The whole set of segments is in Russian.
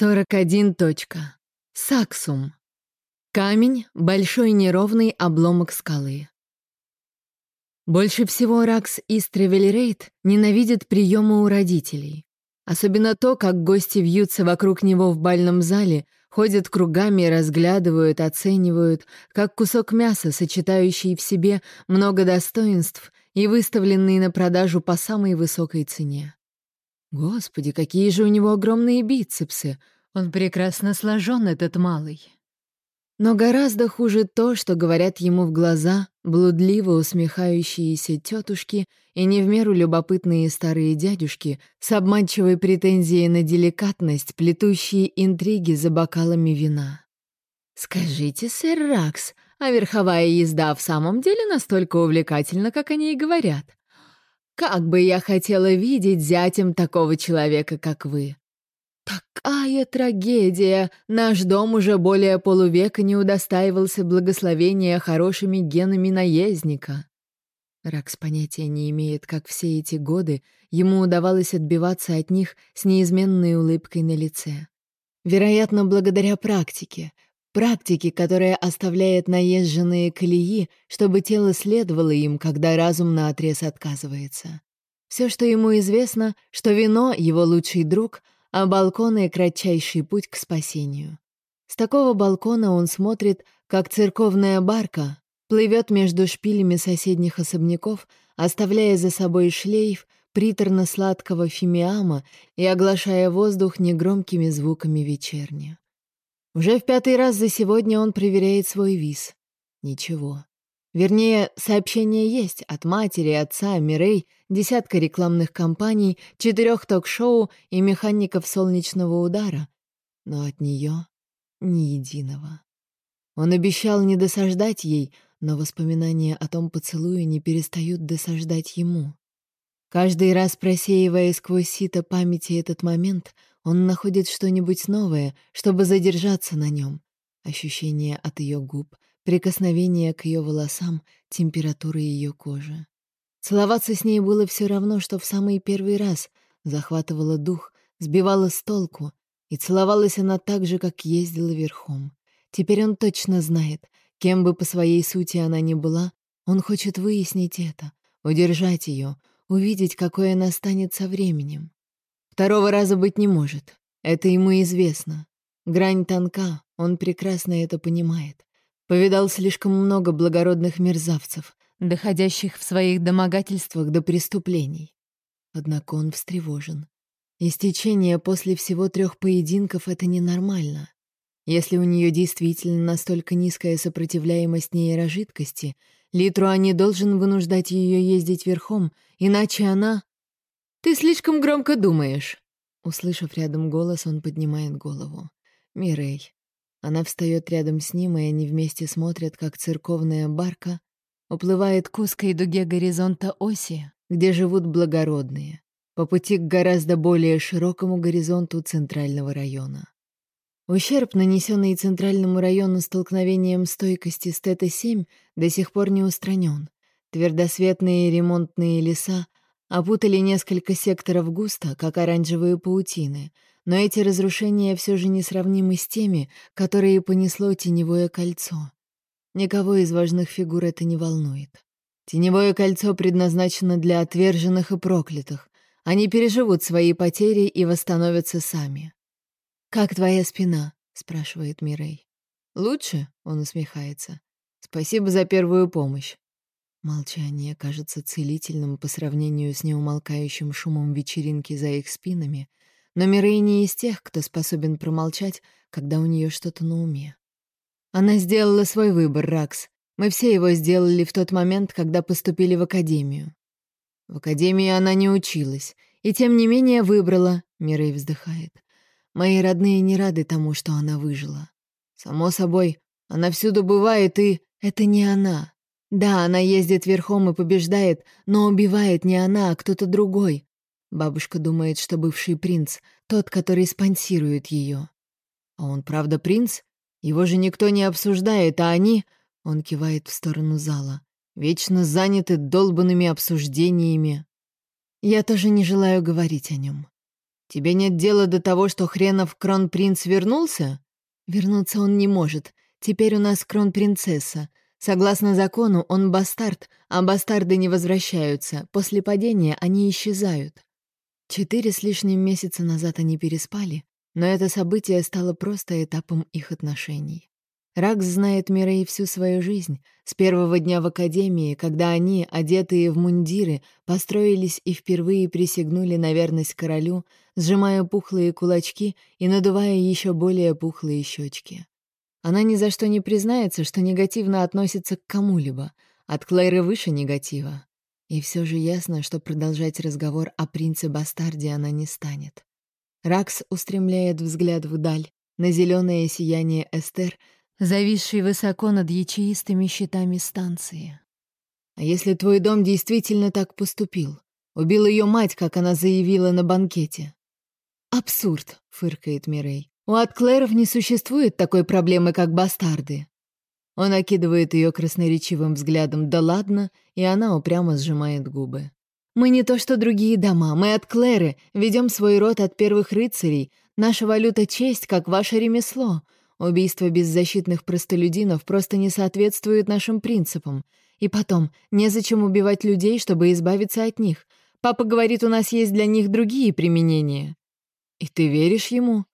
41. Точка. Саксум. Камень — большой неровный обломок скалы. Больше всего Ракс из Тревелерейт ненавидит приемы у родителей. Особенно то, как гости вьются вокруг него в бальном зале, ходят кругами, разглядывают, оценивают, как кусок мяса, сочетающий в себе много достоинств и выставленный на продажу по самой высокой цене. Господи, какие же у него огромные бицепсы! Он прекрасно сложен, этот малый. Но гораздо хуже то, что говорят ему в глаза блудливо усмехающиеся тетушки и не в меру любопытные старые дядюшки с обманчивой претензией на деликатность, плетущие интриги за бокалами вина. «Скажите, сэр Ракс, а верховая езда в самом деле настолько увлекательна, как они и говорят? Как бы я хотела видеть зятем такого человека, как вы. Такая трагедия! Наш дом уже более полувека не удостаивался благословения хорошими генами наездника. Ракс понятия не имеет, как все эти годы ему удавалось отбиваться от них с неизменной улыбкой на лице. Вероятно, благодаря практике — Практики, которая оставляет наезженные колеи, чтобы тело следовало им, когда разум наотрез отказывается. Все, что ему известно, что вино — его лучший друг, а балконы — кратчайший путь к спасению. С такого балкона он смотрит, как церковная барка плывет между шпилями соседних особняков, оставляя за собой шлейф приторно-сладкого фимиама и оглашая воздух негромкими звуками вечерня. Уже в пятый раз за сегодня он проверяет свой виз. Ничего. Вернее, сообщение есть от матери, отца, Мирей, десятка рекламных кампаний, четырех ток-шоу и механиков солнечного удара. Но от нее ни единого. Он обещал не досаждать ей, но воспоминания о том поцелуе не перестают досаждать ему. Каждый раз просеивая сквозь сито памяти этот момент — он находит что-нибудь новое, чтобы задержаться на нем. Ощущение от ее губ, прикосновение к ее волосам, температура ее кожи. Целоваться с ней было все равно, что в самый первый раз. Захватывала дух, сбивала с толку. И целовалась она так же, как ездила верхом. Теперь он точно знает, кем бы по своей сути она ни была, он хочет выяснить это, удержать ее, увидеть, какой она станет со временем. Второго раза быть не может. Это ему известно. Грань тонка, он прекрасно это понимает. Повидал слишком много благородных мерзавцев, доходящих в своих домогательствах до преступлений. Однако он встревожен. Истечение после всего трех поединков — это ненормально. Если у нее действительно настолько низкая сопротивляемость нейрожидкости, Литруа не должен вынуждать ее ездить верхом, иначе она «Ты слишком громко думаешь». Услышав рядом голос, он поднимает голову. «Мирей». Она встает рядом с ним, и они вместе смотрят, как церковная барка уплывает к узкой дуге горизонта оси, где живут благородные, по пути к гораздо более широкому горизонту центрального района. Ущерб, нанесенный центральному району столкновением стойкости с Тета-7, до сих пор не устранен. Твердосветные ремонтные леса Опутали несколько секторов густо, как оранжевые паутины, но эти разрушения все же несравнимы с теми, которые понесло теневое кольцо. Никого из важных фигур это не волнует. Теневое кольцо предназначено для отверженных и проклятых. Они переживут свои потери и восстановятся сами. «Как твоя спина?» — спрашивает Мирей. «Лучше?» — он усмехается. «Спасибо за первую помощь. Молчание кажется целительным по сравнению с неумолкающим шумом вечеринки за их спинами, но Мирей не из тех, кто способен промолчать, когда у нее что-то на уме. Она сделала свой выбор, Ракс. Мы все его сделали в тот момент, когда поступили в академию. В академии она не училась, и тем не менее выбрала, Мирей вздыхает. Мои родные не рады тому, что она выжила. Само собой, она всюду бывает, и это не она. Да, она ездит верхом и побеждает, но убивает не она, а кто-то другой. Бабушка думает, что бывший принц — тот, который спонсирует ее. А он правда принц? Его же никто не обсуждает, а они... Он кивает в сторону зала. Вечно заняты долбанными обсуждениями. Я тоже не желаю говорить о нем. Тебе нет дела до того, что хренов кронпринц вернулся? Вернуться он не может. Теперь у нас кронпринцесса. Согласно закону, он бастард, а бастарды не возвращаются. После падения они исчезают. Четыре с лишним месяца назад они переспали, но это событие стало просто этапом их отношений. Ракс знает Мирей всю свою жизнь, с первого дня в академии, когда они, одетые в мундиры, построились и впервые присягнули на верность королю, сжимая пухлые кулачки и надувая еще более пухлые щечки. Она ни за что не признается, что негативно относится к кому-либо, от Клэры выше негатива. И все же ясно, что продолжать разговор о принце-бастарде она не станет. Ракс устремляет взгляд вдаль, на зеленое сияние Эстер — зависший высоко над ячеистыми щитами станции. А если твой дом действительно так поступил? Убил ее мать, как она заявила на банкете. Абсурд, фыркает Мирей. У Атклеров не существует такой проблемы, как бастарды. Он окидывает ее красноречивым взглядом «да ладно», и она упрямо сжимает губы. «Мы не то что другие дома, мы от Клэры, ведем свой род от первых рыцарей. Наша валюта — честь, как ваше ремесло. Убийство беззащитных простолюдинов просто не соответствует нашим принципам. И потом, незачем убивать людей, чтобы избавиться от них. Папа говорит, у нас есть для них другие применения. И ты веришь ему?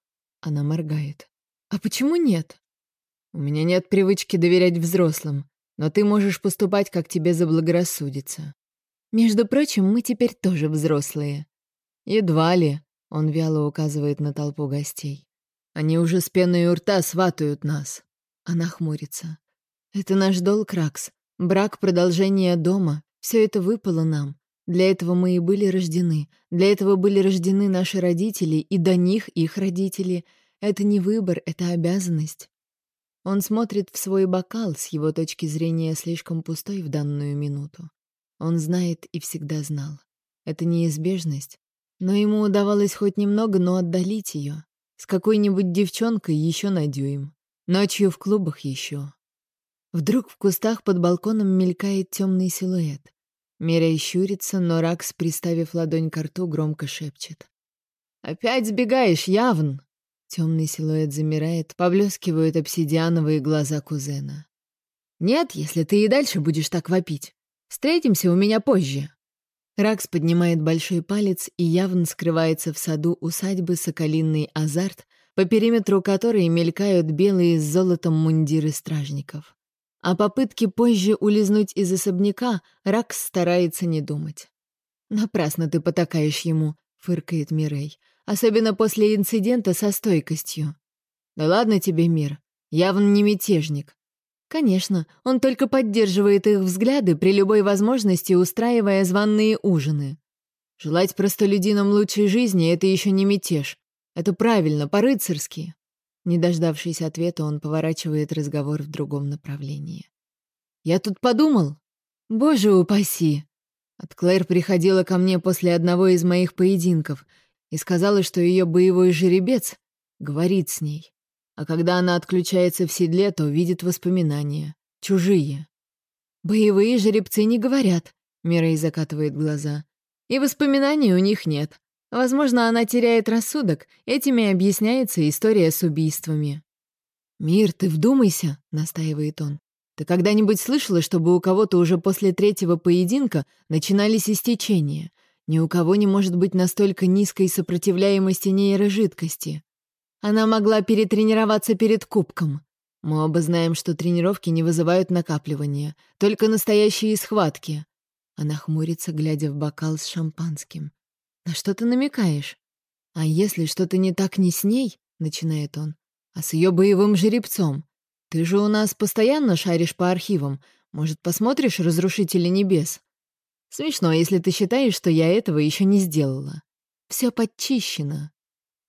Она моргает. А почему нет? У меня нет привычки доверять взрослым, но ты можешь поступать, как тебе заблагорассудится. Между прочим, мы теперь тоже взрослые. Едва ли, он вяло указывает на толпу гостей. Они уже с пеной у рта сватают нас. Она хмурится. Это наш долг, Ракс. Брак, продолжение дома. Все это выпало нам. Для этого мы и были рождены. Для этого были рождены наши родители, и до них их родители. Это не выбор, это обязанность. Он смотрит в свой бокал, с его точки зрения слишком пустой в данную минуту. Он знает и всегда знал. Это неизбежность, но ему удавалось хоть немного, но отдалить ее. С какой-нибудь девчонкой еще на дюйм. Ночью в клубах еще. Вдруг в кустах под балконом мелькает темный силуэт. Мирей щурится, но Ракс, приставив ладонь к рту, громко шепчет. «Опять сбегаешь, явн!» Темный силуэт замирает, поблескивают обсидиановые глаза кузена. «Нет, если ты и дальше будешь так вопить. Встретимся у меня позже». Ракс поднимает большой палец и явно скрывается в саду усадьбы «Соколиный азарт», по периметру которой мелькают белые с золотом мундиры стражников. О попытке позже улизнуть из особняка Ракс старается не думать. «Напрасно ты потакаешь ему», — фыркает Мирей, «особенно после инцидента со стойкостью». «Да ладно тебе, Мир, явно не мятежник. Конечно, он только поддерживает их взгляды при любой возможности, устраивая званные ужины. Желать простолюдинам лучшей жизни — это еще не мятеж. Это правильно, по-рыцарски. Не дождавшись ответа, он поворачивает разговор в другом направлении. «Я тут подумал. Боже упаси!» От Клэр приходила ко мне после одного из моих поединков и сказала, что ее боевой жеребец говорит с ней. А когда она отключается в седле, то видит воспоминания. Чужие. «Боевые жеребцы не говорят», — Мирей закатывает глаза. «И воспоминаний у них нет. Возможно, она теряет рассудок. Этими объясняется история с убийствами». «Мир, ты вдумайся», — настаивает он. «Ты когда-нибудь слышала, чтобы у кого-то уже после третьего поединка начинались истечения? Ни у кого не может быть настолько низкой сопротивляемости нейрожидкости. Она могла перетренироваться перед кубком. Мы оба знаем, что тренировки не вызывают накапливания, только настоящие схватки. Она хмурится, глядя в бокал с шампанским. «На что ты намекаешь?» «А если что-то не так не с ней?» — начинает он. «А с ее боевым жеребцом? Ты же у нас постоянно шаришь по архивам. Может, посмотришь «Разрушители небес»?» Смешно, если ты считаешь, что я этого еще не сделала. Все подчищено.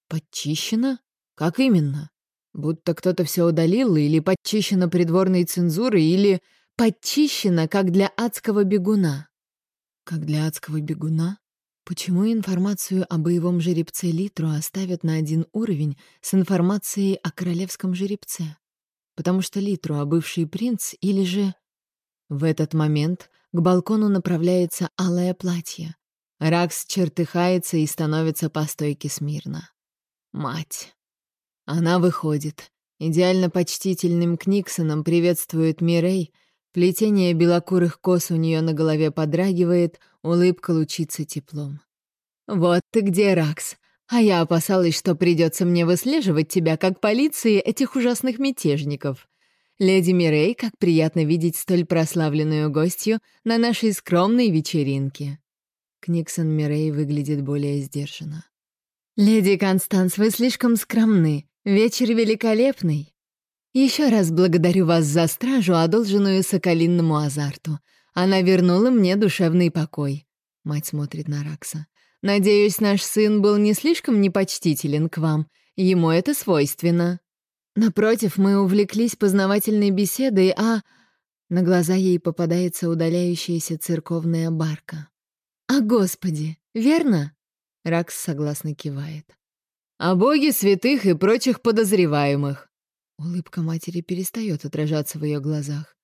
Подчищено? Как именно? Будто кто-то все удалил, или подчищено придворной цензурой, или подчищено, как для адского бегуна. Как для адского бегуна? Почему информацию о боевом жеребце Литру оставят на один уровень с информацией о королевском жеребце? Потому что Литру, а бывший принц, или же... В этот момент к балкону направляется алое платье. Ракс чертыхается и становится по стойке смирно. Мать. Она выходит. Идеально почтительным Книксоном приветствует Мирей. Плетение белокурых кос у нее на голове подрагивает, улыбка лучится теплом. «Вот ты где, Ракс! А я опасалась, что придется мне выслеживать тебя, как полиции этих ужасных мятежников. Леди Мирей, как приятно видеть столь прославленную гостью на нашей скромной вечеринке». Книксон Мирей выглядит более сдержанно. «Леди Констанс, вы слишком скромны. Вечер великолепный. Еще раз благодарю вас за стражу, одолженную соколинному азарту. Она вернула мне душевный покой». Мать смотрит на Ракса. «Надеюсь, наш сын был не слишком непочтителен к вам. Ему это свойственно». Напротив, мы увлеклись познавательной беседой, а... На глаза ей попадается удаляющаяся церковная барка. «А Господи, верно?» Ракс согласно кивает. «О боге святых и прочих подозреваемых». Улыбка матери перестает отражаться в ее глазах.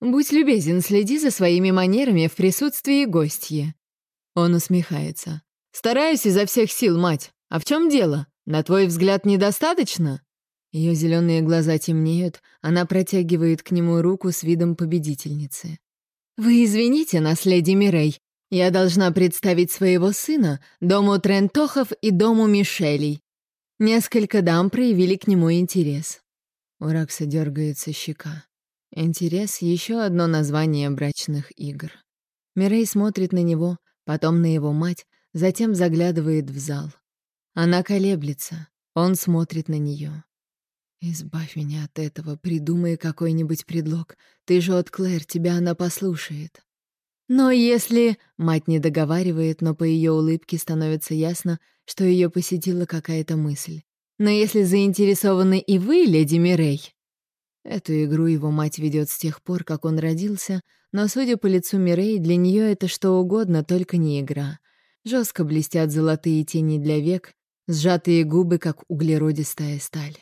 «Будь любезен, следи за своими манерами в присутствии гостья». Он усмехается. «Стараюсь изо всех сил, мать. А в чем дело? На твой взгляд, недостаточно?» Ее зеленые глаза темнеют, она протягивает к нему руку с видом победительницы. «Вы извините нас, леди Мирей, я должна представить своего сына, дому Трентохов и дому Мишелей. Несколько дам проявили к нему интерес. У Ракса дергается щека. Интерес — еще одно название брачных игр. Мирей смотрит на него, потом на его мать, затем заглядывает в зал. Она колеблется, он смотрит на нее. «Избавь меня от этого, придумай какой-нибудь предлог. Ты же от Клэр, тебя она послушает». Но если... Мать не договаривает, но по ее улыбке становится ясно, что ее посетила какая-то мысль. Но если заинтересованы и вы, леди Мирей... Эту игру его мать ведет с тех пор, как он родился, но, судя по лицу Мирей, для нее это что угодно, только не игра. Жестко блестят золотые тени для век, сжатые губы, как углеродистая сталь.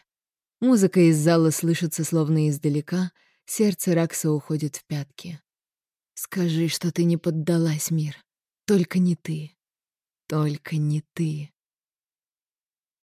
Музыка из зала слышится словно издалека, сердце Ракса уходит в пятки. Скажи, что ты не поддалась, мир. Только не ты. Только не ты.